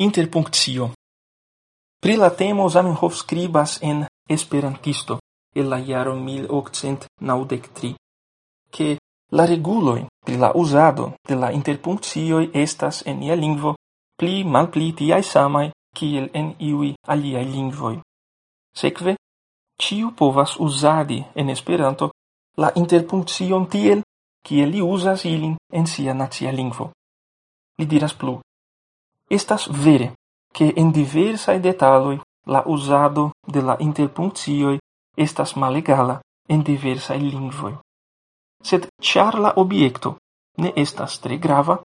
interpunctio. Pri la temo Zamenhof scribas en Esperantisto el la jaro 1893, ke la reguloi pri la uzado de la interpunctioi estas en ia lingvo pli malpli tiai samai kiel en iui aliai lingvoi. Sekve, ciu povas usadi en Esperanto la interpunction tiel, kiel li uzas ilin en sia nacia lingvo. Li diras plu, Estas vere, che en diversaj detaloi la usado de la interpunctioi estas malegala en diversa lingvoi. Sed char la obiecto ne estas tre grava,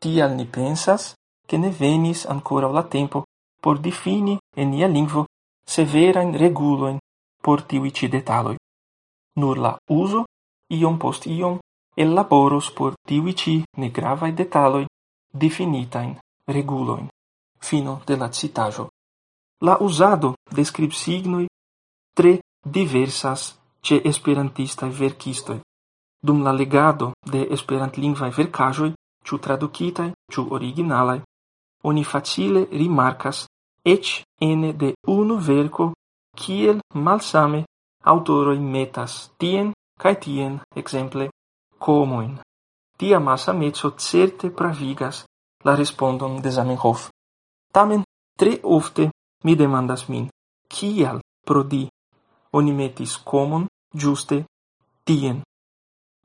tial ni pensas, che ne venis ancora la tempo por defini en nia lingvo severajn reguloin por tiuj ĉi. Nur la uso, iom post iom elaboros por tiuj ne gravae detaloi definitain reguloin. Fino de la citajo. La usado de skribsignoj tre diversas ce esperantistaj verkistoi. Dum la legado de esperantlingvaj verkaĵoj, ciu tradukitaj, ciu originalaj, oni facile rimarcas eĉ ene de unu verco kiel malsame autoroi metas tien kaj tien, exemple, comoin. Tia malsameco certe pravigas la respondon de Zamenhof. Tamen tre ofte mi demandas min, kial pro di oni metis comon giuste tien.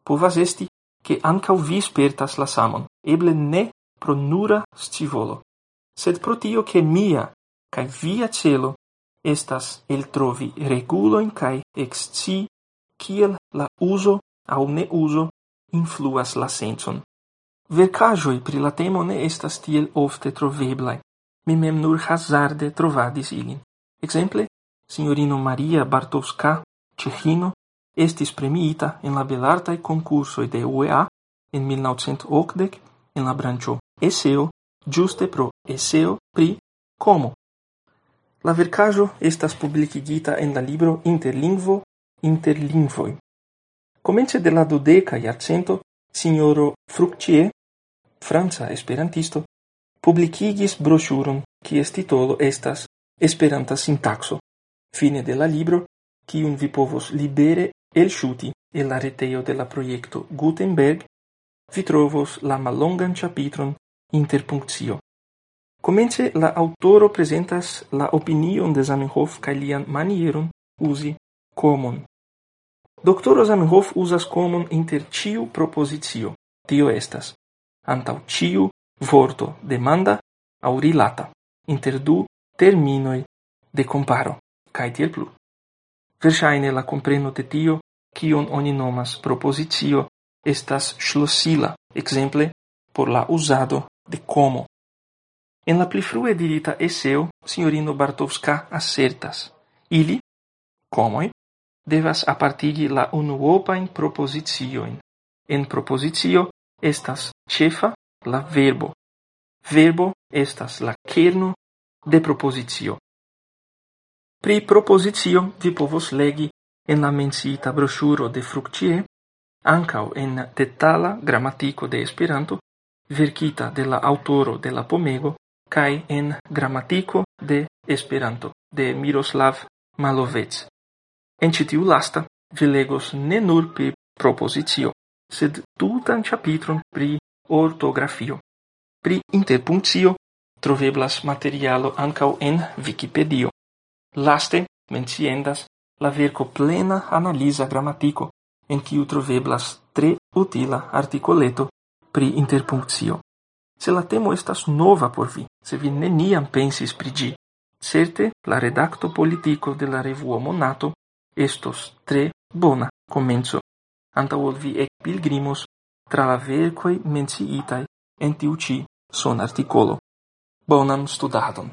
Povas esti che ancau vi spertas la samon, eble ne pro nura scivolo, sed pro tio che mia cae via celo estas el trovi reguloin cae exci kiel la uso au ne uso influas la senson. Verkaĵoj pri la temo ne estas tiel ofte troveblai. mi mem nur hazarde trovadis ilin. Exemple, signorino Maria Bartowska, cehino, estis premiita en la belartaj concursoi de UEA en 1980 en la brancio eseo, giuste pro eseo pri komo. La verkajo estas publikigita en la libro Interlingvo, Interlingvoi. Comence de la dudeka jarcento signoro Fructier, franca esperantisto, publicigis broŝuron, kies titolo estas Esperanta Sintaxo, Fine de la libro, kiun vi povos libere el shuti el la reteo de la proiecto Gutenberg, vi trovos la mallongan chapitron interpunkcio. Comence la autoro presentas la opinion de Zamenhof ca lian manieron uzi common. Doctor Zamenhof uzas common inter ĉiu propositio, tio estas: antau ĉiu vorto demanda au rilata, inter du terminoi de comparo, cae tiel plu. Versaine la compreno de tio, kion oni nomas propositio, estas schlossila, exemple, por la uzado de como. En la pli frue dirita eseo, signorino Bartovska assertas, ili, comoi, devas apartigi la unuopain propoziciojn. En propozicio estas cefa la verbo. Verbo estas la kerno de propozicio. Pri propozicio vi povos legi en la menciita broŝuro de Fructier, ankaŭ en detala gramatiko de Esperanto, verkita de la aŭtoro de la pomego, kaj en gramatiko de Esperanto de Miroslav Malovec. En citiu lasta vi legos ne nur pri propositio, sed tutan ĉapitron pri ortografio. Pri interpunctio troveblas materialo ancau en Wikipedia. Laste menciendas la verco plena analisa grammatico, en kiu troveblas tre utila articoleto pri interpunctio. Se la temo estas nova por vi, se vi neniam pensis pri gi, certe la redacto politico de la revuo Monato estos tre bona comenzo. antaŭ ol vi ekpilgrimos tra la verkoj menciitai en tiu ci son articolo. Bonan studadon!